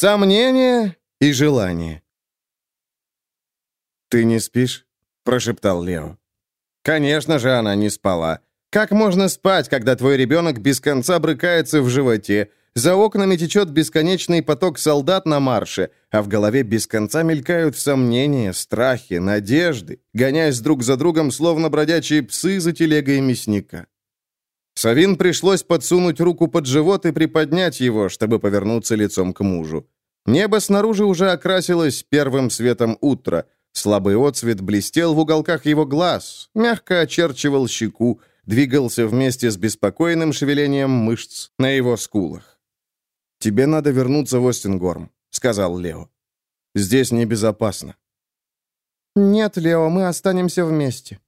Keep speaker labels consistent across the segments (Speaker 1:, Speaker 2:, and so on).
Speaker 1: Сомнение и желание. «Ты не спишь?» — прошептал Лео. Конечно же, она не спала. Как можно спать, когда твой ребенок без конца брыкается в животе, за окнами течет бесконечный поток солдат на марше, а в голове без конца мелькают сомнения, страхи, надежды, гоняясь друг за другом, словно бродячие псы за телегой мясника. Савин пришлось подсунуть руку под живот и приподнять его, чтобы повернуться лицом к мужу. Небо снаружи уже окрасилось первым светом утра. Слабый отсвет блестел в уголках его глаз, мягко очерчивал щеку, двигался вместе с беспокойным шевелением мышц на его скулах. «Тебе надо вернуться в Остингорм», — сказал Лео. «Здесь небезопасно».
Speaker 2: «Нет, Лео, мы останемся вместе».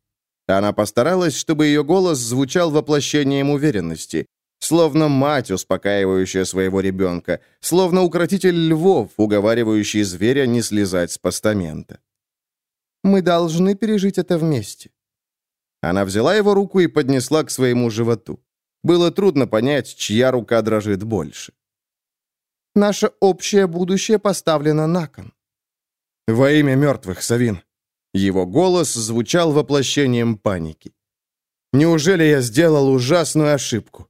Speaker 1: Она постаралась, чтобы ее голос звучал воплощением уверенности, словно мать, успокаивающая своего ребенка, словно укротитель львов, уговаривающий зверя не слезать с постамента.
Speaker 2: «Мы должны пережить это вместе».
Speaker 1: Она взяла его руку и поднесла к своему животу. Было трудно понять, чья рука дрожит больше.
Speaker 2: Наше общее будущее поставлено на кон.
Speaker 1: Во имя мертвых, Савин. Его голос звучал воплощением паники. Неужели я сделал ужасную ошибку?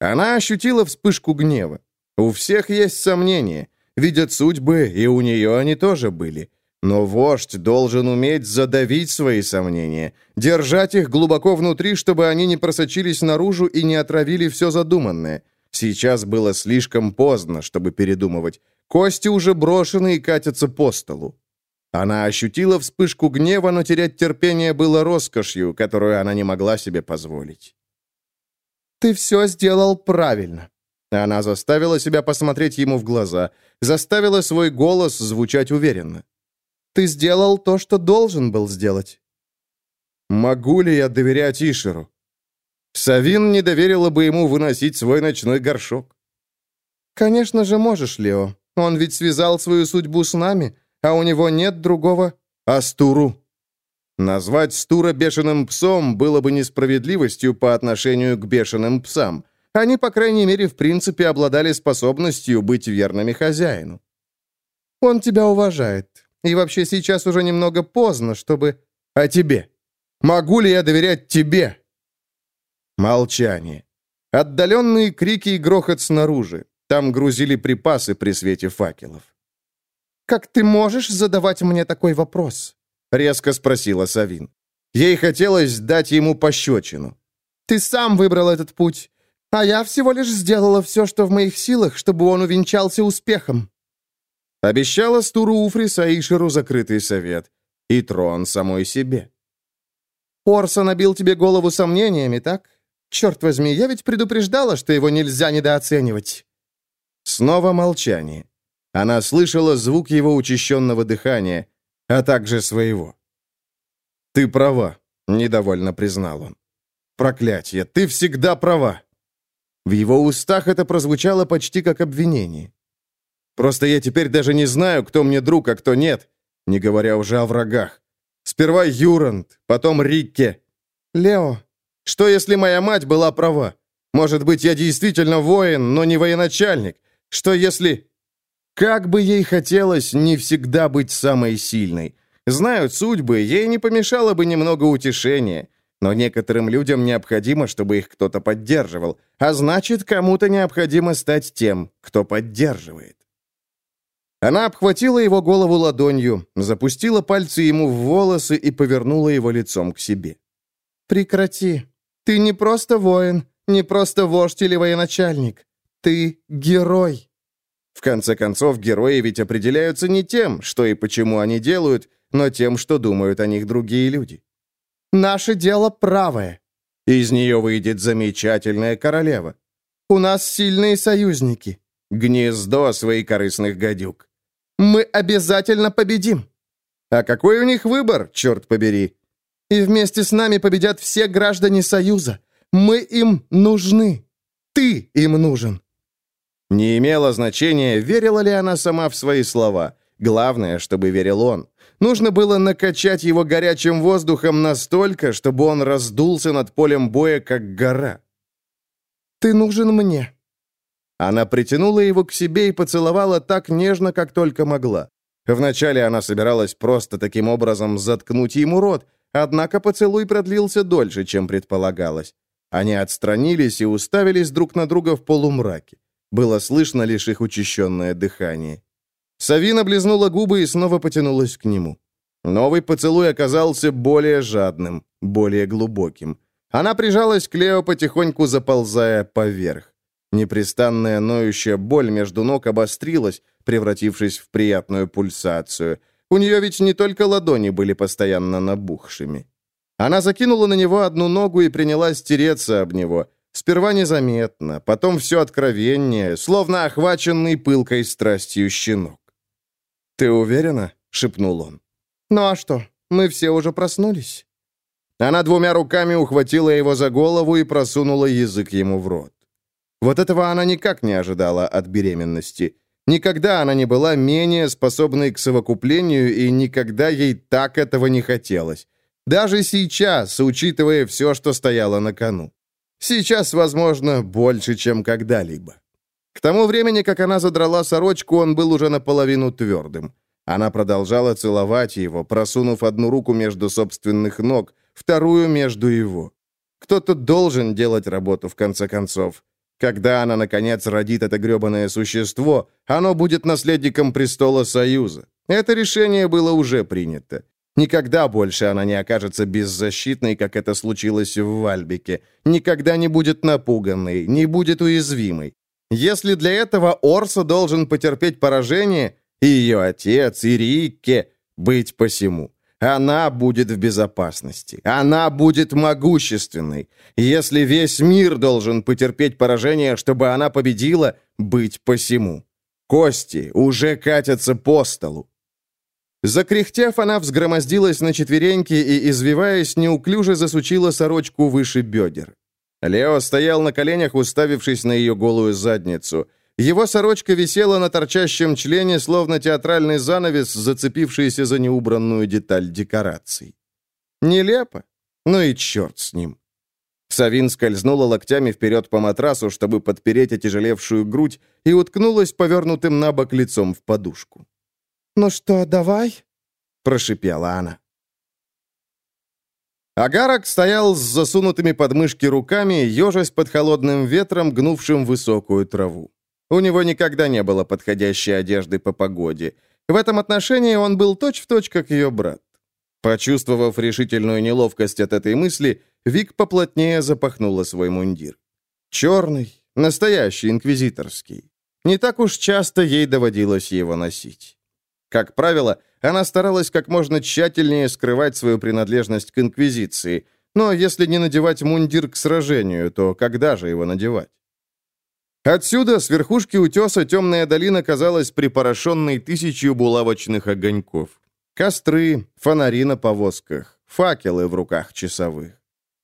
Speaker 1: Она ощутила вспышку гнева. У всех есть сомнения. Видят судьбы, и у нее они тоже были. Но вождь должен уметь задавить свои сомнения, держать их глубоко внутри, чтобы они не просочились наружу и не отравили все задуманное. Сейчас было слишком поздно, чтобы передумывать. Кости уже брошены и катятся по столу. Она ощутила вспышку гнева, но терять терпение было роскошью, которую она не могла себе позволить.
Speaker 2: «Ты все сделал правильно».
Speaker 1: Она заставила себя посмотреть ему в глаза, заставила свой голос звучать уверенно.
Speaker 2: «Ты сделал то, что должен был сделать».
Speaker 1: «Могу ли я доверять Ишеру?» Савин не доверила бы ему выносить свой ночной горшок.
Speaker 2: «Конечно же можешь, Лео. Он ведь связал свою судьбу с нами, а у него нет другого
Speaker 1: Астуру». Назвать Стура бешеным псом было бы несправедливостью по отношению к бешеным псам. Они, по крайней мере, в принципе, обладали способностью быть верными хозяину.
Speaker 2: «Он тебя уважает. И вообще сейчас уже немного поздно, чтобы...»
Speaker 1: «А тебе? Могу ли я доверять тебе?» Молчание. Отдаленные крики и грохот снаружи. Там грузили припасы при свете факелов.
Speaker 2: «Как ты можешь задавать мне такой вопрос?»
Speaker 1: — резко спросила Савин. Ей хотелось дать ему пощечину.
Speaker 2: «Ты сам выбрал этот путь, а я всего лишь сделала все, что в моих силах, чтобы он увенчался успехом».
Speaker 1: Обещала Стуру Уфрис Аишеру закрытый совет и трон самой себе.
Speaker 2: «Орса набил тебе голову сомнениями, так? Черт возьми, я ведь предупреждала, что его нельзя недооценивать.
Speaker 1: Снова молчание. Она слышала звук его учащенного дыхания, а также своего. «Ты права», — недовольно признал он. «Проклятье, ты всегда права!» В его устах это прозвучало почти как обвинение. «Просто я теперь даже не знаю, кто мне друг, а кто нет, не говоря уже о врагах. Сперва Юранд, потом Рикке».
Speaker 2: «Лео,
Speaker 1: что, если моя мать была права? Может быть, я действительно воин, но не военачальник? Что, если... Как бы ей хотелось не всегда быть самой сильной. Знают судьбы, ей не помешало бы немного утешения. Но некоторым людям необходимо, чтобы их кто-то поддерживал. А значит, кому-то необходимо стать тем, кто поддерживает. Она обхватила его голову ладонью, запустила пальцы ему в волосы и повернула его лицом к себе.
Speaker 2: «Прекрати», ты не просто воин, не просто вождь или военачальник. Ты герой.
Speaker 1: В конце концов, герои ведь определяются не тем, что и почему они делают, но тем, что думают о них другие люди.
Speaker 2: Наше дело правое.
Speaker 1: Из нее выйдет замечательная королева.
Speaker 2: У нас сильные союзники.
Speaker 1: Гнездо своих корыстных гадюк.
Speaker 2: Мы обязательно победим.
Speaker 1: А какой у них выбор, черт побери?
Speaker 2: И вместе с нами победят все граждане Союза. Мы им нужны. Ты им нужен».
Speaker 1: Не имело значения, верила ли она сама в свои слова. Главное, чтобы верил он. Нужно было накачать его горячим воздухом настолько, чтобы он раздулся над полем боя, как гора.
Speaker 2: «Ты нужен мне».
Speaker 1: Она притянула его к себе и поцеловала так нежно, как только могла. Вначале она собиралась просто таким образом заткнуть ему рот, однако поцелуй продлился дольше, чем предполагалось. Они отстранились и уставились друг на друга в полумраке. Было слышно лишь их учащенное дыхание. Савина облизнула губы и снова потянулась к нему. Новый поцелуй оказался более жадным, более глубоким. Она прижалась к Лео, потихоньку заползая поверх. Непрестанная ноющая боль между ног обострилась, превратившись в приятную пульсацию. У нее ведь не только ладони были постоянно набухшими. Она закинула на него одну ногу и принялась тереться об него. Сперва незаметно, потом все откровеннее, словно охваченный пылкой страстью щенок. «Ты уверена?» — шепнул он.
Speaker 2: «Ну а что, мы все уже проснулись?»
Speaker 1: Она двумя руками ухватила его за голову и просунула язык ему в рот. Вот этого она никак не ожидала от беременности. Никогда она не была менее способной к совокуплению, и никогда ей так этого не хотелось. Даже сейчас, учитывая все, что стояло на кону. Сейчас, возможно, больше, чем когда-либо. К тому времени, как она задрала сорочку, он был уже наполовину твердым. Она продолжала целовать его, просунув одну руку между собственных ног, вторую между его. Кто-то должен делать работу, в конце концов. Когда она, наконец, родит это гребаное существо, оно будет наследником престола Союза. Это решение было уже принято. Никогда больше она не окажется беззащитной, как это случилось в Вальбике. Никогда не будет напуганной, не будет уязвимой. Если для этого Орса должен потерпеть поражение, и ее отец, и Рикке, быть посему. Она будет в безопасности. Она будет могущественной. Если весь мир должен потерпеть поражение, чтобы она победила, быть посему. Кости уже катятся по столу. Закряхтев, она взгромоздилась на четвереньки и, извиваясь, неуклюже засучила сорочку выше бедер. Лео стоял на коленях, уставившись на ее голую задницу – его сорочка висела на торчащем члене, словно театральный занавес, зацепившийся за неубранную деталь декораций. Нелепо. Ну и черт с ним. Савин скользнула локтями вперед по матрасу, чтобы подпереть отяжелевшую грудь, и уткнулась повернутым на бок лицом в подушку.
Speaker 2: «Ну что, давай?»
Speaker 1: — прошипела она. Агарок стоял с засунутыми под мышки руками, ежась под холодным ветром, гнувшим высокую траву. У него никогда не было подходящей одежды по погоде. В этом отношении он был точь-в-точь, точь, как ее брат. Почувствовав решительную неловкость от этой мысли, Вик поплотнее запахнула свой мундир. Черный, настоящий, инквизиторский. Не так уж часто ей доводилось его носить. Как правило, она старалась как можно тщательнее скрывать свою принадлежность к инквизиции, но если не надевать мундир к сражению, то когда же его надевать? Отсюда, с верхушки утеса, темная долина казалась припорошенной тысячью булавочных огоньков. Костры, фонари на повозках, факелы в руках часовых.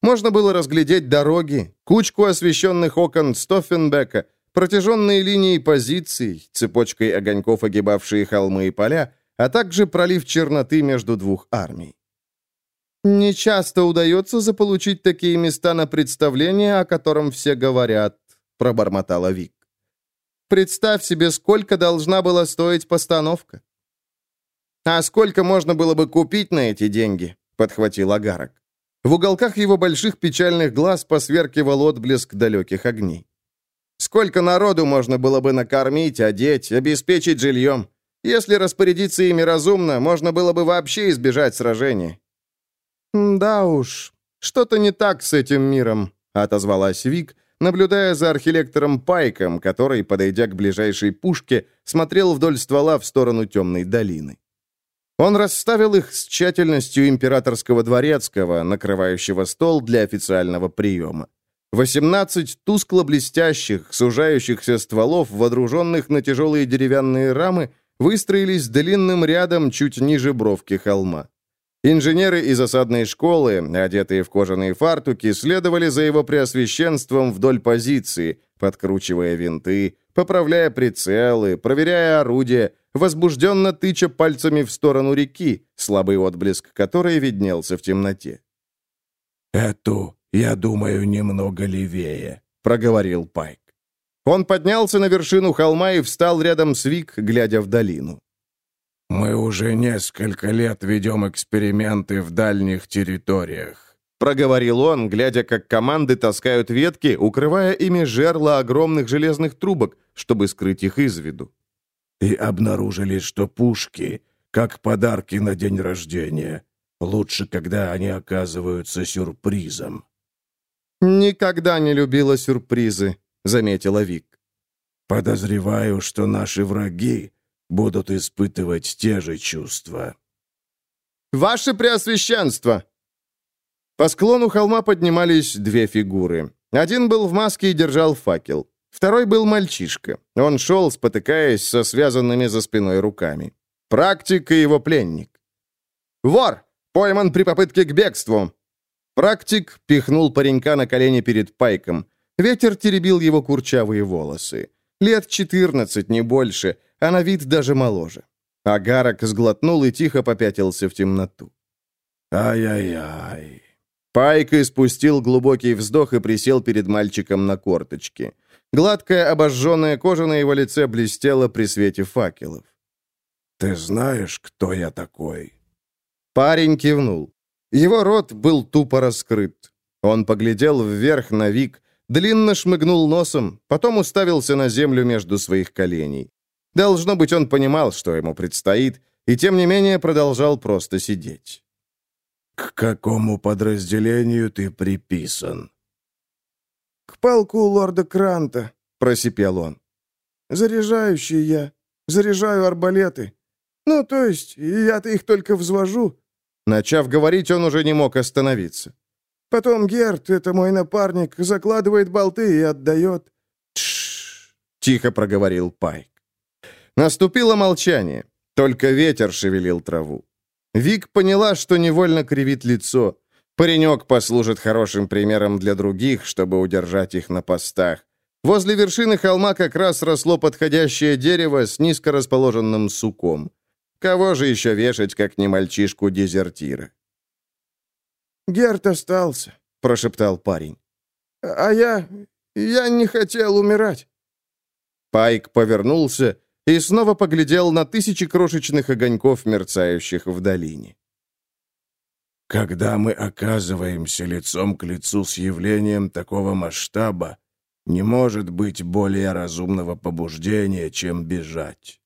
Speaker 1: Можно было разглядеть дороги, кучку освещенных окон Стоффенбека, протяженные линии позиций, цепочкой огоньков, огибавшие холмы и поля, а также пролив черноты между двух армий. Не часто удается заполучить такие места на представление, о котором все говорят, — пробормотала Вик. «Представь себе, сколько должна была стоить постановка». «А сколько можно было бы купить на эти деньги?» — подхватил Агарок. В уголках его больших печальных глаз посверкивал отблеск далеких огней. «Сколько народу можно было бы накормить, одеть, обеспечить жильем? Если распорядиться ими разумно, можно было бы вообще избежать сражения». «Да уж, что-то не так с этим миром», — отозвалась Вик, наблюдая за архилектором Пайком, который, подойдя к ближайшей пушке, смотрел вдоль ствола в сторону темной долины. Он расставил их с тщательностью императорского дворецкого, накрывающего стол для официального приема. 18 тускло-блестящих, сужающихся стволов, водруженных на тяжелые деревянные рамы, выстроились длинным рядом чуть ниже бровки холма. Инженеры из осадной школы, одетые в кожаные фартуки, следовали за его преосвященством вдоль позиции, подкручивая винты, поправляя прицелы, проверяя орудия, возбужденно тыча пальцами в сторону реки, слабый отблеск которой виднелся в темноте.
Speaker 3: «Эту, я думаю, немного левее», — проговорил Пайк.
Speaker 1: Он поднялся на вершину холма и встал рядом с Вик, глядя в долину.
Speaker 3: «Мы уже несколько лет ведем эксперименты в дальних территориях»,
Speaker 1: проговорил он, глядя, как команды таскают ветки, укрывая ими жерла огромных железных трубок, чтобы скрыть их из виду.
Speaker 3: «И обнаружили, что пушки, как подарки на день рождения, лучше, когда они оказываются сюрпризом».
Speaker 1: «Никогда не любила сюрпризы», — заметила Вик.
Speaker 3: «Подозреваю, что наши враги будут испытывать те же чувства».
Speaker 1: «Ваше Преосвященство!» По склону холма поднимались две фигуры. Один был в маске и держал факел. Второй был мальчишка. Он шел, спотыкаясь со связанными за спиной руками. Практик и его пленник. «Вор! Пойман при попытке к бегству!» Практик пихнул паренька на колени перед пайком. Ветер теребил его курчавые волосы. Лет четырнадцать, не больше, а на вид даже моложе. Агарок сглотнул и тихо попятился в темноту.
Speaker 3: «Ай-яй-яй!»
Speaker 1: Пайк испустил глубокий вздох и присел перед мальчиком на корточки. Гладкая обожженная кожа на его лице блестела при свете факелов.
Speaker 3: «Ты знаешь, кто я такой?»
Speaker 1: Парень кивнул. Его рот был тупо раскрыт. Он поглядел вверх на Вик, длинно шмыгнул носом, потом уставился на землю между своих коленей. Должно быть, он понимал, что ему предстоит, и тем не менее продолжал просто сидеть.
Speaker 3: «К какому подразделению ты приписан?»
Speaker 2: «К полку лорда Кранта», — просипел он. «Заряжающий я. Заряжаю арбалеты. Ну, то есть, я-то их только взвожу».
Speaker 1: Начав говорить, он уже не мог остановиться.
Speaker 2: «Потом Герт, это мой напарник, закладывает болты и отдает».
Speaker 1: «Тш!» — тихо проговорил Пайк. Наступило молчание. Только ветер шевелил траву. Вик поняла, что невольно кривит лицо. Паренек послужит хорошим примером для других, чтобы удержать их на постах. Возле вершины холма как раз росло подходящее дерево с низко расположенным суком. Кого же еще вешать, как не мальчишку-дезертира?
Speaker 2: «Герт остался», — прошептал парень. «А я... я не хотел умирать».
Speaker 1: Пайк повернулся и снова поглядел на тысячи крошечных огоньков, мерцающих в долине.
Speaker 3: «Когда мы оказываемся лицом к лицу с явлением такого масштаба, не может быть более разумного побуждения, чем бежать.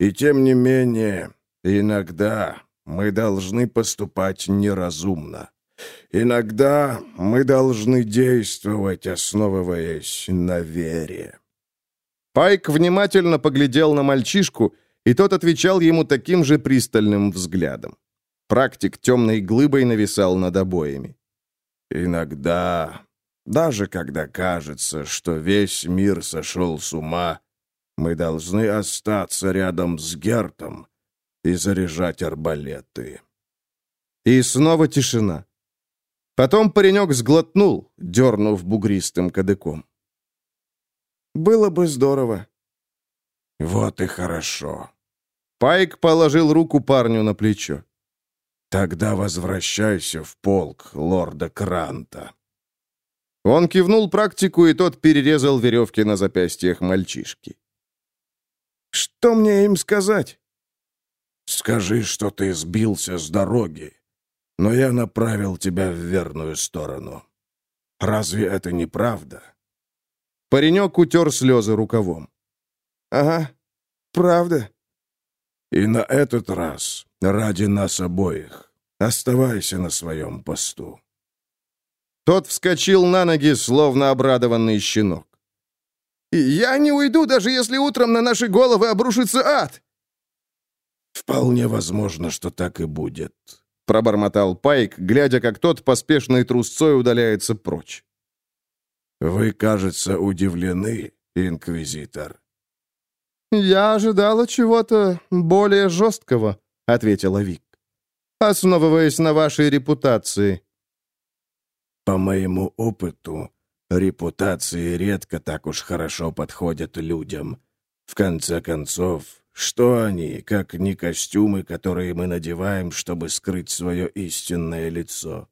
Speaker 3: И тем не менее, иногда мы должны поступать неразумно. Иногда мы должны действовать, основываясь на вере.
Speaker 1: Пайк внимательно поглядел на мальчишку, и тот отвечал ему таким же пристальным взглядом. Практик темной глыбой нависал над обоями.
Speaker 3: «Иногда, даже когда кажется, что весь мир сошел с ума, мы должны остаться рядом с Гертом и заряжать арбалеты».
Speaker 1: И снова тишина. Потом паренек сглотнул, дернув бугристым кадыком.
Speaker 2: Было бы здорово».
Speaker 3: «Вот и хорошо».
Speaker 1: Пайк положил руку парню на плечо.
Speaker 3: «Тогда возвращайся в полк лорда Кранта».
Speaker 1: Он кивнул практику, и тот перерезал веревки на запястьях мальчишки.
Speaker 2: «Что мне им сказать?»
Speaker 3: «Скажи, что ты сбился с дороги, но я направил тебя в верную сторону. Разве это не правда?»
Speaker 1: Паренек утер слезы рукавом.
Speaker 2: «Ага, правда».
Speaker 3: «И на этот раз, ради нас обоих, оставайся на своем посту».
Speaker 1: Тот вскочил на ноги, словно обрадованный щенок.
Speaker 2: «Я не уйду, даже если утром на наши головы обрушится ад!»
Speaker 3: «Вполне возможно, что так и будет», —
Speaker 1: пробормотал Пайк, глядя, как тот поспешной трусцой удаляется прочь.
Speaker 3: «Вы, кажется, удивлены, инквизитор».
Speaker 2: «Я ожидала чего-то более жесткого», — ответила Вик, «основываясь на вашей репутации».
Speaker 3: «По моему опыту, репутации редко так уж хорошо подходят людям. В конце концов, что они, как не костюмы, которые мы надеваем, чтобы скрыть свое истинное лицо?»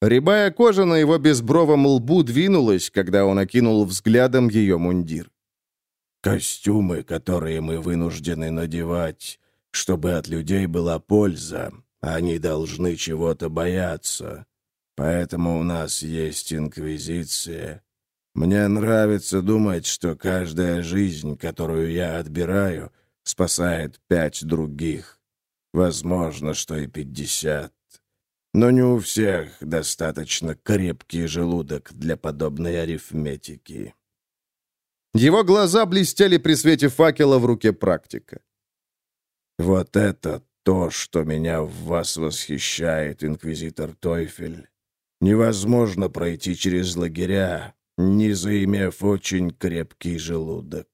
Speaker 1: Рябая кожа на его безбровом лбу двинулась, когда он окинул взглядом ее мундир.
Speaker 3: «Костюмы, которые мы вынуждены надевать, чтобы от людей была польза, они должны чего-то бояться. Поэтому у нас есть инквизиция. Мне нравится думать, что каждая жизнь, которую я отбираю, спасает пять других. Возможно, что и пятьдесят. Но не у всех достаточно крепкий желудок для подобной арифметики.
Speaker 1: Его глаза блестели при свете факела в руке практика.
Speaker 3: Вот это то, что меня в вас восхищает, инквизитор Тойфель. Невозможно пройти через лагеря, не заимев очень крепкий желудок.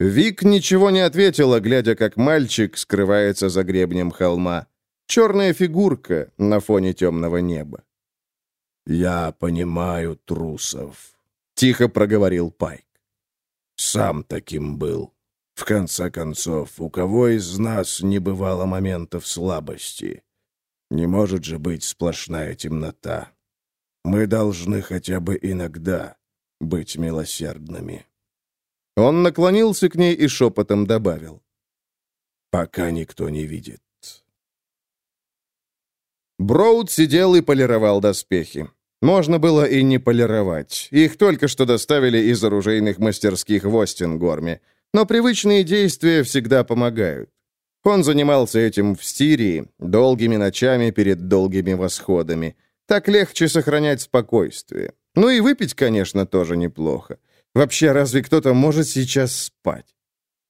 Speaker 1: Вик ничего не ответила, глядя, как мальчик скрывается за гребнем холма. Черная фигурка на фоне темного неба.
Speaker 3: «Я понимаю трусов», —
Speaker 1: тихо проговорил Пайк.
Speaker 3: «Сам таким был. В конце концов, у кого из нас не бывало моментов слабости? Не может же быть сплошная темнота. Мы должны хотя бы иногда быть милосердными».
Speaker 1: Он наклонился к ней и шепотом добавил.
Speaker 3: «Пока никто не видит».
Speaker 1: Броуд сидел и полировал доспехи. Можно было и не полировать. Их только что доставили из оружейных мастерских в Остингорме. Но привычные действия всегда помогают. Он занимался этим в Стирии, долгими ночами перед долгими восходами. Так легче сохранять спокойствие. Ну и выпить, конечно, тоже неплохо. Вообще, разве кто-то может сейчас спать?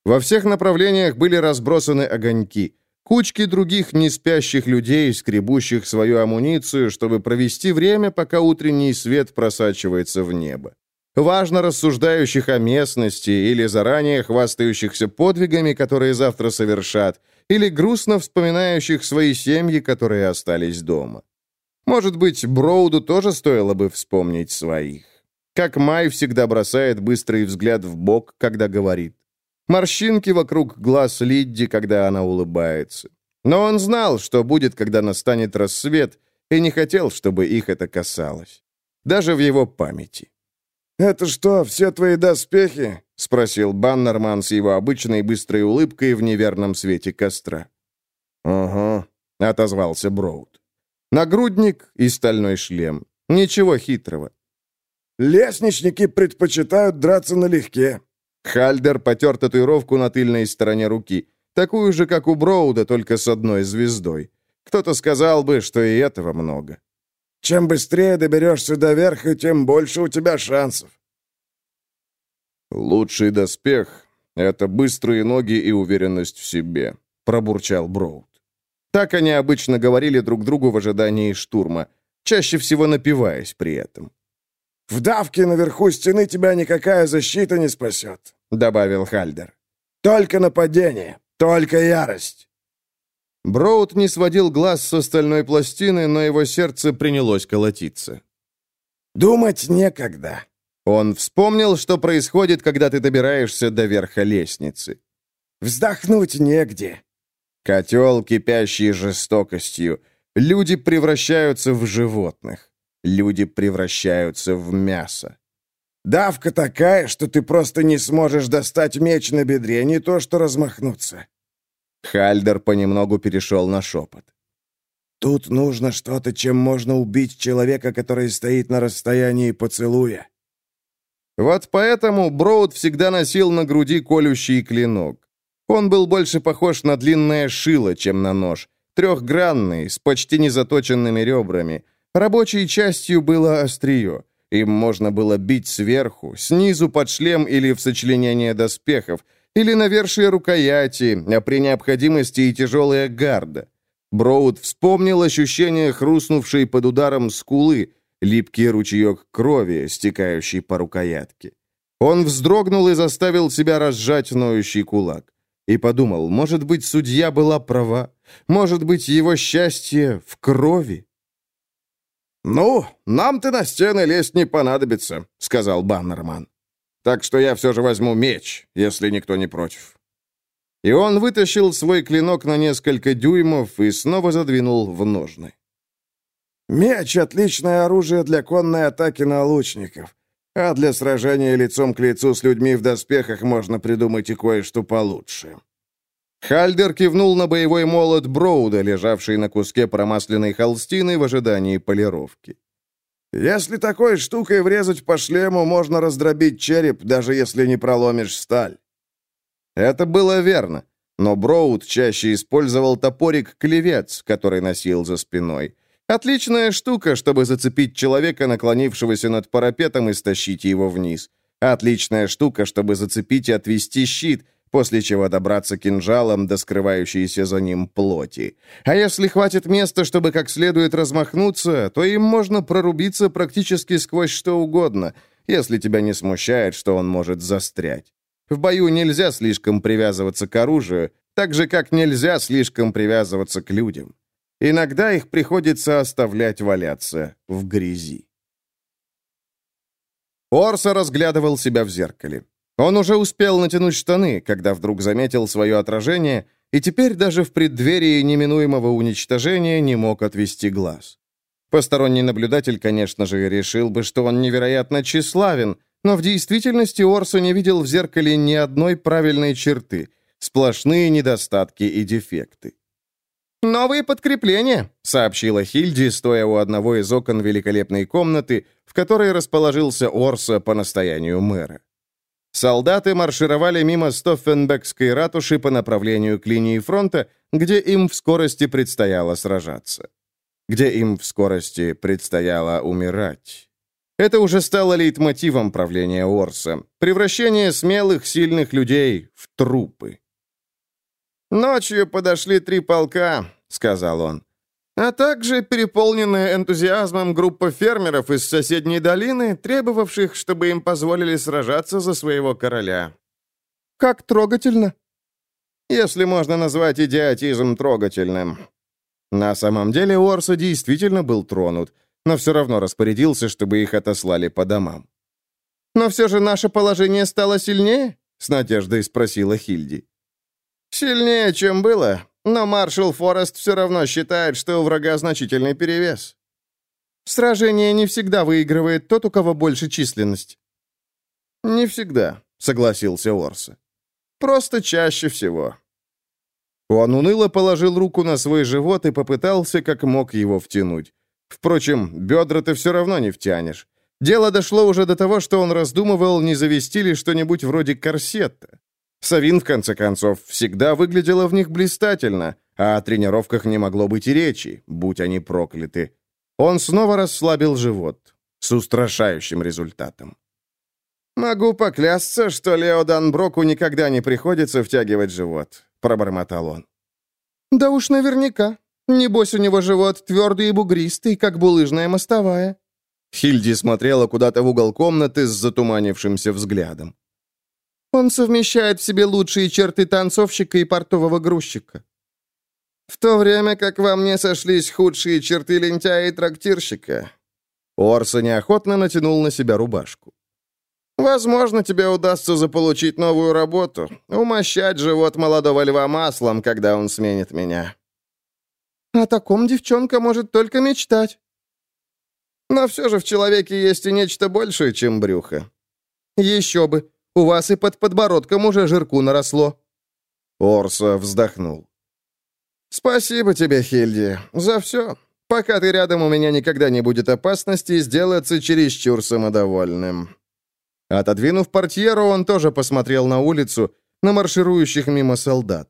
Speaker 1: Во всех направлениях были разбросаны огоньки. Кучки других неспящих людей, скребущих свою амуницию, чтобы провести время, пока утренний свет просачивается в небо. Важно рассуждающих о местности или заранее хвастающихся подвигами, которые завтра совершат, или грустно вспоминающих свои семьи, которые остались дома. Может быть, Броуду тоже стоило бы вспомнить своих. Как Май всегда бросает быстрый взгляд в бок, когда говорит. Морщинки вокруг глаз Лидди, когда она улыбается. Но он знал, что будет, когда настанет рассвет, и не хотел, чтобы их это касалось. Даже в его памяти.
Speaker 2: «Это что, все твои доспехи?»
Speaker 1: — спросил Баннерман с его обычной быстрой улыбкой в неверном свете костра.
Speaker 2: «Ага», —
Speaker 1: отозвался Броуд. Нагрудник и стальной шлем. Ничего хитрого.
Speaker 2: «Лестничники предпочитают драться налегке»,
Speaker 1: Хальдер потер татуировку на тыльной стороне руки, такую же, как у Броуда, только с одной звездой. Кто-то сказал бы, что и этого много.
Speaker 2: «Чем быстрее доберешься до верха, тем больше у тебя шансов».
Speaker 1: «Лучший доспех — это быстрые ноги и уверенность в себе», — пробурчал Броуд. Так они обычно говорили друг другу в ожидании штурма, чаще всего напиваясь при этом.
Speaker 2: «В давке наверху стены тебя никакая защита не спасет», — добавил Хальдер. «Только нападение, только ярость».
Speaker 1: Броуд не сводил глаз с остальной пластины, но его сердце принялось колотиться.
Speaker 2: «Думать некогда».
Speaker 1: Он вспомнил, что происходит, когда ты добираешься до верха лестницы.
Speaker 2: «Вздохнуть негде».
Speaker 1: Котел, кипящий жестокостью. Люди превращаются в животных. Люди превращаются в мясо.
Speaker 2: Давка такая, что ты просто не сможешь достать меч на бедре, не то что размахнуться.
Speaker 1: Хальдер понемногу перешел на шепот.
Speaker 2: Тут нужно что-то, чем можно убить человека, который стоит на расстоянии поцелуя.
Speaker 1: Вот поэтому Броуд всегда носил на груди колющий клинок. Он был больше похож на длинное шило, чем на нож, трехгранный, с почти незаточенными ребрами. Рабочей частью было острие. Им можно было бить сверху, снизу под шлем или в сочленение доспехов, или на вершие рукояти, а при необходимости и тяжелая гарда. Броуд вспомнил ощущение хрустнувшей под ударом скулы, липкий ручеек крови, стекающий по рукоятке. Он вздрогнул и заставил себя разжать ноющий кулак. И подумал, может быть, судья была права, может быть, его счастье в крови.
Speaker 2: «Ну, нам-то на стены лезть не понадобится», — сказал Баннерман. «Так что я все же возьму меч, если никто не против».
Speaker 1: И он вытащил свой клинок на несколько дюймов и снова задвинул в ножны.
Speaker 2: Меч — отличное оружие для конной атаки на лучников. А для сражения лицом к лицу с людьми в доспехах можно придумать и кое-что получше».
Speaker 1: Хальдер кивнул на боевой молот Броуда, лежавший на куске промасленной холстины в ожидании полировки.
Speaker 2: «Если такой штукой врезать по шлему, можно раздробить череп, даже если не проломишь сталь».
Speaker 1: Это было верно, но Броуд чаще использовал топорик-клевец, который носил за спиной. Отличная штука, чтобы зацепить человека, наклонившегося над парапетом, и стащить его вниз. Отличная штука, чтобы зацепить и отвести щит — после чего добраться кинжалом до скрывающейся за ним плоти. А если хватит места, чтобы как следует размахнуться, то им можно прорубиться практически сквозь что угодно, если тебя не смущает, что он может застрять. В бою нельзя слишком привязываться к оружию, так же, как нельзя слишком привязываться к людям. Иногда их приходится оставлять валяться в грязи. Орса разглядывал себя в зеркале. Он уже успел натянуть штаны, когда вдруг заметил свое отражение, и теперь даже в преддверии неминуемого уничтожения не мог отвести глаз. Посторонний наблюдатель, конечно же, решил бы, что он невероятно тщеславен, но в действительности Орсо не видел в зеркале ни одной правильной черты, сплошные недостатки и дефекты. «Новые подкрепления», — сообщила Хильди, стоя у одного из окон великолепной комнаты, в которой расположился Орсо по настоянию мэра. Солдаты маршировали мимо Стоффенбекской ратуши по направлению к линии фронта, где им в скорости предстояло сражаться. Где им в скорости предстояло умирать. Это уже стало лейтмотивом правления Орса. Превращение смелых, сильных людей в трупы. «Ночью подошли три полка», — сказал он а также переполненная энтузиазмом группа фермеров из соседней долины, требовавших, чтобы им позволили сражаться за своего короля. Как трогательно. Если можно назвать идиотизм трогательным. На самом деле Орса действительно был тронут, но все равно распорядился, чтобы их отослали по домам. «Но все же наше положение стало сильнее?» — с надеждой спросила Хильди. «Сильнее, чем было, но маршал Форест все равно считает, что у врага значительный перевес. Сражение не всегда выигрывает тот, у кого больше численность. Не всегда, согласился Орса. Просто чаще всего. Он уныло положил руку на свой живот и попытался как мог его втянуть. Впрочем, бедра ты все равно не втянешь. Дело дошло уже до того, что он раздумывал, не завести ли что-нибудь вроде корсета. Савин, в конце концов, всегда выглядела в них блистательно, а о тренировках не могло быть и речи, будь они прокляты. Он снова расслабил живот с устрашающим результатом. «Могу поклясться, что Лео Данброку никогда не приходится втягивать живот», — пробормотал он. «Да уж наверняка. Небось, у него живот твердый и бугристый, как булыжная мостовая». Хильди смотрела куда-то в угол комнаты с затуманившимся взглядом. Он совмещает в себе лучшие черты танцовщика и портового грузчика. В то время как во мне сошлись худшие черты лентяя и трактирщика. Орса неохотно натянул на себя рубашку. Возможно, тебе удастся заполучить новую работу, умощать живот молодого льва маслом, когда он сменит меня. О таком девчонка может только мечтать. Но все же в человеке есть и нечто большее, чем брюхо. Еще бы. У вас и под подбородком уже жирку наросло». Орса вздохнул. «Спасибо тебе, Хильди, за все. Пока ты рядом, у меня никогда не будет опасности сделаться чересчур самодовольным». Отодвинув портьеру, он тоже посмотрел на улицу, на марширующих мимо солдат.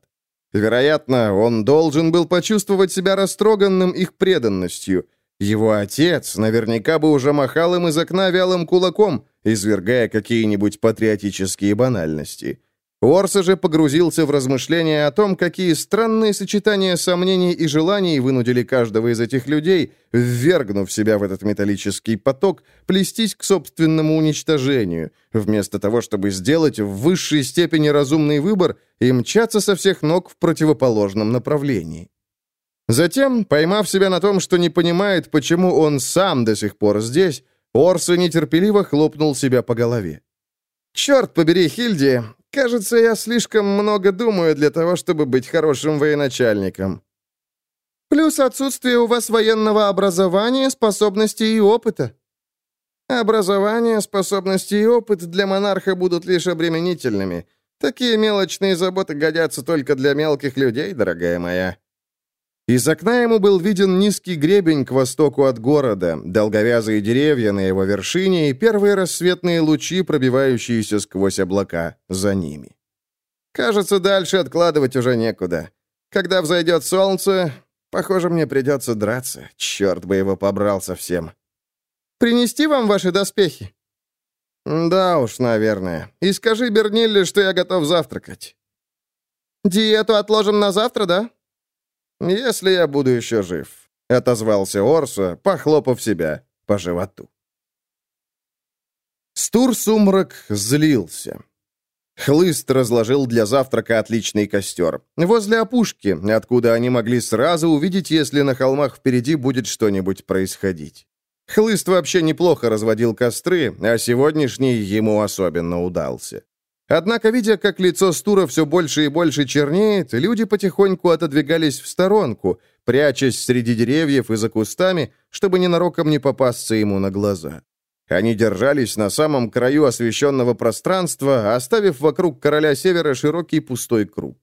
Speaker 1: Вероятно, он должен был почувствовать себя растроганным их преданностью — его отец наверняка бы уже махал им из окна вялым кулаком, извергая какие-нибудь патриотические банальности. Уорса же погрузился в размышления о том, какие странные сочетания сомнений и желаний вынудили каждого из этих людей, ввергнув себя в этот металлический поток, плестись к собственному уничтожению, вместо того, чтобы сделать в высшей степени разумный выбор и мчаться со всех ног в противоположном направлении. Затем, поймав себя на том, что не понимает, почему он сам до сих пор здесь, Орса нетерпеливо хлопнул себя по голове. «Черт побери, Хильди, кажется, я слишком много думаю для того, чтобы быть хорошим военачальником». Плюс отсутствие у вас военного образования, способностей и опыта». «Образование, способности и опыт для монарха будут лишь обременительными. Такие мелочные заботы годятся только для мелких людей, дорогая моя». Из окна ему был виден низкий гребень к востоку от города, долговязые деревья на его вершине и первые рассветные лучи, пробивающиеся сквозь облака за ними. «Кажется, дальше откладывать уже некуда. Когда взойдет солнце, похоже, мне придется драться. Черт бы его побрал совсем. Принести вам ваши доспехи?» «Да уж, наверное. И скажи Бернилле, что я готов завтракать». «Диету отложим на завтра, да?» «Если я буду еще жив», — отозвался Орсо, похлопав себя по животу. Стур Сумрак злился. Хлыст разложил для завтрака отличный костер. Возле опушки, откуда они могли сразу увидеть, если на холмах впереди будет что-нибудь происходить. Хлыст вообще неплохо разводил костры, а сегодняшний ему особенно удался. Однако, видя, как лицо Стура все больше и больше чернеет, люди потихоньку отодвигались в сторонку, прячась среди деревьев и за кустами, чтобы ненароком не попасться ему на глаза. Они держались на самом краю освещенного пространства, оставив вокруг короля севера широкий пустой круг.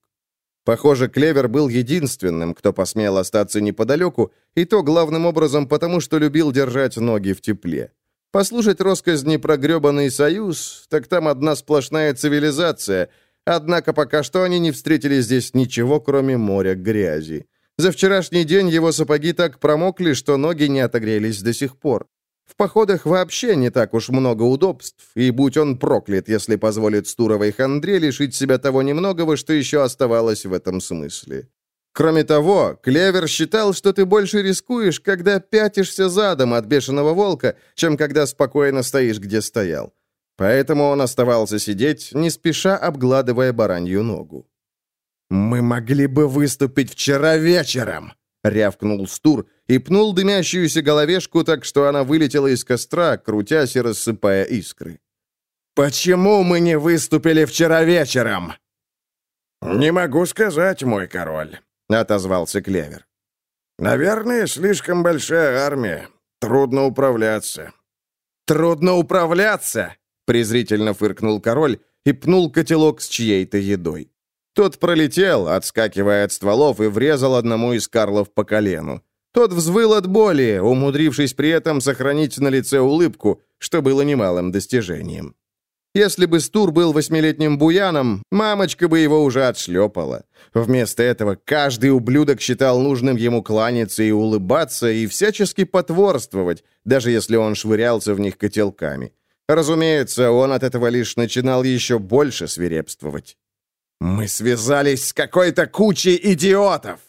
Speaker 1: Похоже, Клевер был единственным, кто посмел остаться неподалеку, и то главным образом потому, что любил держать ноги в тепле. Послушать росказни про гребаный союз, так там одна сплошная цивилизация, однако пока что они не встретили здесь ничего, кроме моря грязи. За вчерашний день его сапоги так промокли, что ноги не отогрелись до сих пор. В походах вообще не так уж много удобств, и будь он проклят, если позволит Стуровой хандре лишить себя того немногого, что еще оставалось в этом смысле. Кроме того, Клевер считал, что ты больше рискуешь, когда пятишься задом от бешеного волка, чем когда спокойно стоишь, где стоял. Поэтому он оставался сидеть, не спеша обгладывая баранью ногу. «Мы могли бы выступить вчера вечером!» — рявкнул Стур и пнул дымящуюся головешку так, что она вылетела из костра, крутясь и рассыпая искры. «Почему мы не выступили вчера вечером?»
Speaker 3: «Не могу сказать, мой король. — отозвался Клевер. «Наверное, слишком большая армия. Трудно управляться».
Speaker 1: «Трудно управляться?» — презрительно фыркнул король и пнул котелок с чьей-то едой. Тот пролетел, отскакивая от стволов, и врезал одному из карлов по колену. Тот взвыл от боли, умудрившись при этом сохранить на лице улыбку, что было немалым достижением. Если бы Стур был восьмилетним буяном, мамочка бы его уже отшлепала. Вместо этого каждый ублюдок считал нужным ему кланяться и улыбаться, и всячески потворствовать, даже если он швырялся в них котелками. Разумеется, он от этого лишь начинал еще больше свирепствовать. «Мы связались с какой-то кучей идиотов!»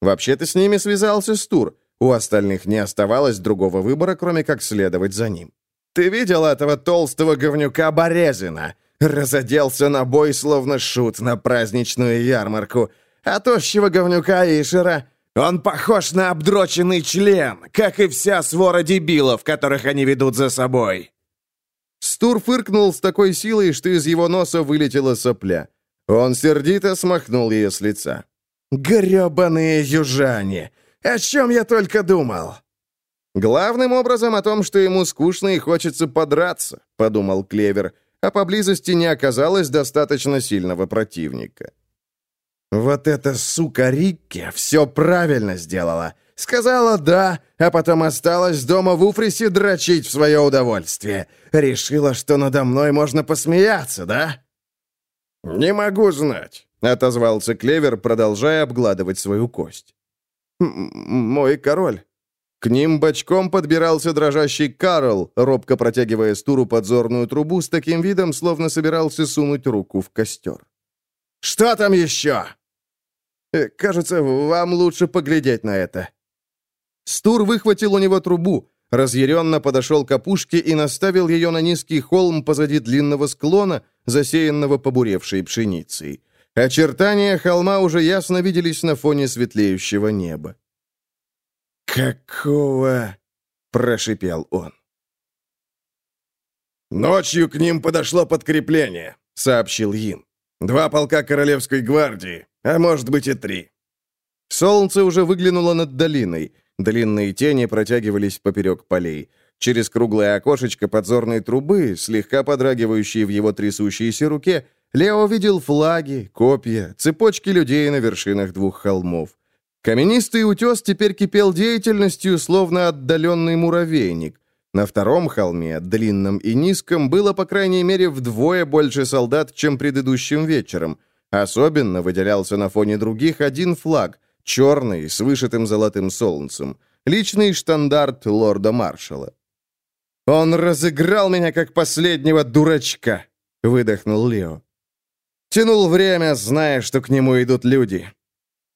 Speaker 1: Вообще-то с ними связался Стур. У остальных не оставалось другого выбора, кроме как следовать за ним. Ты видел этого толстого говнюка Борезина? Разоделся на бой, словно шут на праздничную ярмарку. А тощего говнюка Ишера... Он похож на обдроченный член, как и вся свора дебилов, которых они ведут за собой. Стур фыркнул с такой силой, что из его носа вылетела сопля. Он сердито смахнул ее с лица. «Гребаные южане! О чем я только думал!» «Главным образом о том, что ему скучно и хочется подраться», — подумал Клевер, а поблизости не оказалось достаточно сильного противника. «Вот эта сука Рикки все правильно сделала. Сказала «да», а потом осталась дома в Уфрисе дрочить в свое удовольствие. Решила, что надо мной можно посмеяться, да?»
Speaker 3: «Не могу знать», — отозвался Клевер, продолжая обгладывать свою кость.
Speaker 1: «Мой король», к ним бочком подбирался дрожащий Карл, робко протягивая Стуру подзорную трубу с таким видом, словно собирался сунуть руку в костер. «Что там еще?» «Э, «Кажется, вам лучше поглядеть на это». Стур выхватил у него трубу, разъяренно подошел к опушке и наставил ее на низкий холм позади длинного склона, засеянного побуревшей пшеницей. Очертания холма уже ясно виделись на фоне светлеющего неба. «Какого?» — прошипел он.
Speaker 3: «Ночью к ним подошло подкрепление», — сообщил Ин. «Два полка Королевской гвардии, а может быть и три».
Speaker 1: Солнце уже выглянуло над долиной. Длинные тени протягивались поперек полей. Через круглое окошечко подзорной трубы, слегка подрагивающие в его трясущейся руке, Лео видел флаги, копья, цепочки людей на вершинах двух холмов. Каменистый утес теперь кипел деятельностью, словно отдаленный муравейник. На втором холме, длинном и низком, было, по крайней мере, вдвое больше солдат, чем предыдущим вечером. Особенно выделялся на фоне других один флаг, черный, с вышитым золотым солнцем. Личный штандарт лорда-маршала. «Он разыграл меня, как последнего дурачка!» — выдохнул Лео. Тянул время, зная, что к нему идут люди.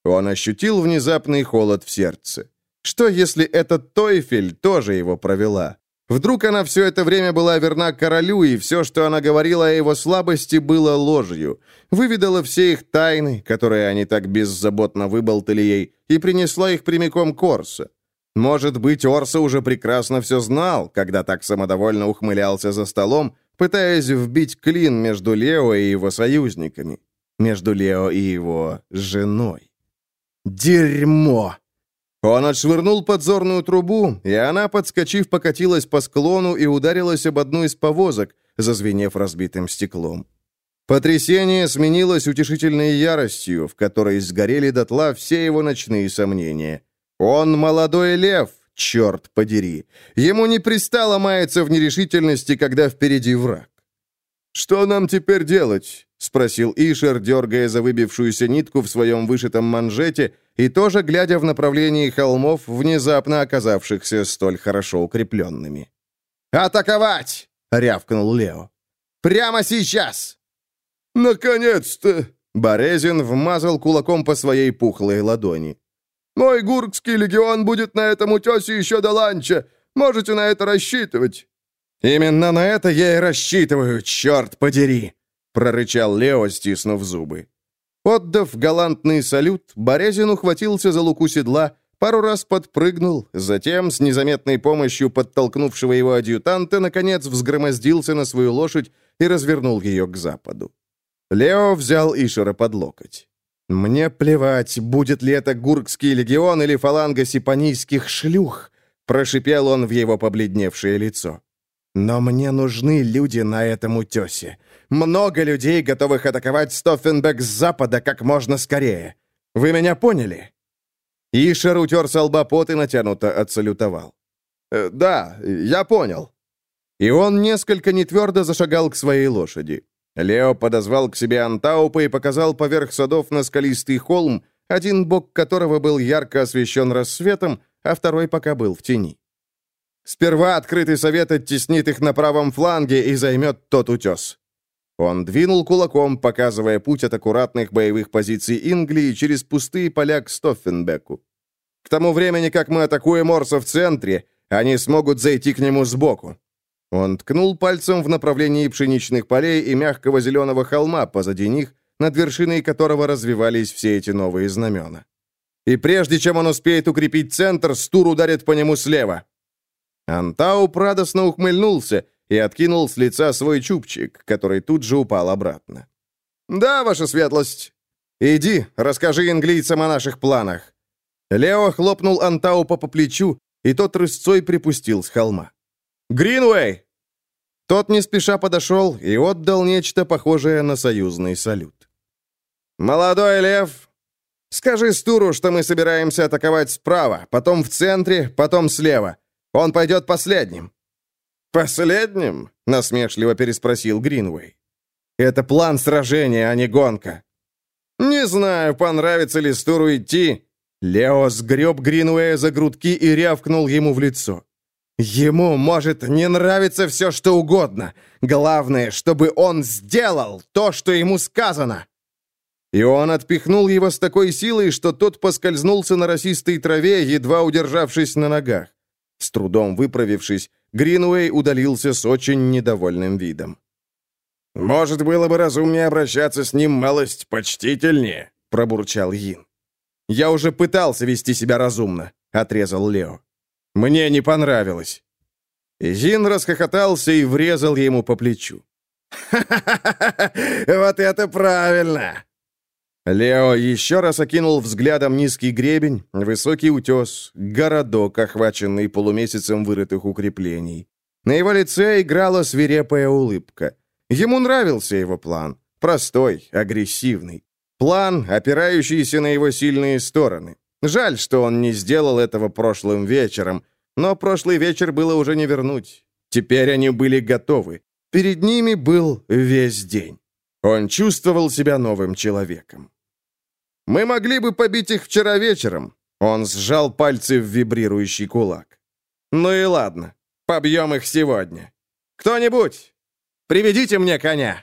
Speaker 1: Он ощутил внезапный холод в сердце. Что, если этот Тойфель тоже его провела? Вдруг она все это время была верна королю, и все, что она говорила о его слабости, было ложью. Выведала все их тайны, которые они так беззаботно выболтали ей, и принесла их прямиком к Орсу. Может быть, Орса уже прекрасно все знал, когда так самодовольно ухмылялся за столом, пытаясь вбить клин между Лео и его союзниками, между Лео и его женой. Дерьмо! Он отшвырнул подзорную трубу, и она, подскочив, покатилась по склону и ударилась об одну из повозок, зазвенев разбитым стеклом. Потрясение сменилось утешительной яростью, в которой сгорели дотла все его ночные сомнения. Он молодой лев, черт подери. Ему не пристало маяться в нерешительности, когда впереди враг. «Что нам теперь делать?» — спросил Ишер, дергая за выбившуюся нитку в своем вышитом манжете и тоже глядя в направлении холмов, внезапно оказавшихся столь хорошо укрепленными. «Атаковать!» — рявкнул Лео. «Прямо сейчас!»
Speaker 2: «Наконец-то!»
Speaker 1: — Борезин вмазал кулаком по своей пухлой ладони.
Speaker 2: «Мой гуркский легион будет на этом утесе еще до ланча. Можете на это рассчитывать».
Speaker 1: «Именно на это я и рассчитываю, черт подери!» — прорычал Лео, стиснув зубы. Отдав галантный салют, Борезин ухватился за луку седла, пару раз подпрыгнул, затем, с незаметной помощью подтолкнувшего его адъютанта, наконец взгромоздился на свою лошадь и развернул ее к западу. Лео взял Ишера под локоть. «Мне плевать, будет ли это Гуркский легион или фаланга сипанийских шлюх», прошипел он в его побледневшее лицо. «Но мне нужны люди на этом утесе. Много людей, готовых атаковать Стоффенбек с запада как можно скорее. Вы меня поняли?» Ишер утер с лба пот и натянуто отсалютовал. «Э, «Да, я понял». И он несколько нетвердо зашагал к своей лошади. Лео подозвал к себе Антаупа и показал поверх садов на скалистый холм, один бок которого был ярко освещен рассветом, а второй пока был в тени. Сперва открытый совет оттеснит их на правом фланге и займет тот утес. Он двинул кулаком, показывая путь от аккуратных боевых позиций Инглии через пустые поля к Стоффенбеку. К тому времени, как мы атакуем Орса в центре, они смогут зайти к нему сбоку. Он ткнул пальцем в направлении пшеничных полей и мягкого зеленого холма позади них, над вершиной которого развивались все эти новые знамена. И прежде чем он успеет укрепить центр, Стур ударит по нему слева. Антауп радостно ухмыльнулся — и откинул с лица свой чубчик, который тут же упал обратно. «Да, ваша светлость. Иди, расскажи английцам о наших планах». Лео хлопнул Антаупа по плечу, и тот рысцой припустил с холма. «Гринвей!» Тот не спеша подошел и отдал нечто похожее на союзный салют. «Молодой лев, скажи Стуру, что мы собираемся атаковать справа, потом в центре, потом слева. Он пойдет последним. «Последним?» — насмешливо переспросил Гринвей. «Это план сражения, а не гонка». «Не знаю, понравится ли Стуру идти». Лео сгреб Гринвея за грудки и рявкнул ему в лицо. «Ему может не нравиться все, что угодно. Главное, чтобы он сделал то, что ему сказано». И он отпихнул его с такой силой, что тот поскользнулся на росистой траве, едва удержавшись на ногах. С трудом выправившись, Гринуэй удалился с очень недовольным видом. «Может, было бы разумнее обращаться с ним малость почтительнее», — пробурчал Йин. «Я уже пытался вести себя разумно», — отрезал Лео. «Мне не понравилось». Зин расхохотался и врезал ему по плечу. «Ха-ха-ха! Вот это правильно!» Лео еще раз окинул взглядом низкий гребень, высокий утес, городок, охваченный полумесяцем вырытых укреплений. На его лице играла свирепая улыбка. Ему нравился его план. Простой, агрессивный. План, опирающийся на его сильные стороны. Жаль, что он не сделал этого прошлым вечером, но прошлый вечер было уже не вернуть. Теперь они были готовы. Перед ними был весь день. Он чувствовал себя новым человеком. Мы могли бы побить их вчера вечером. Он сжал пальцы в вибрирующий кулак. Ну и ладно, побьем их сегодня. Кто-нибудь, приведите мне коня.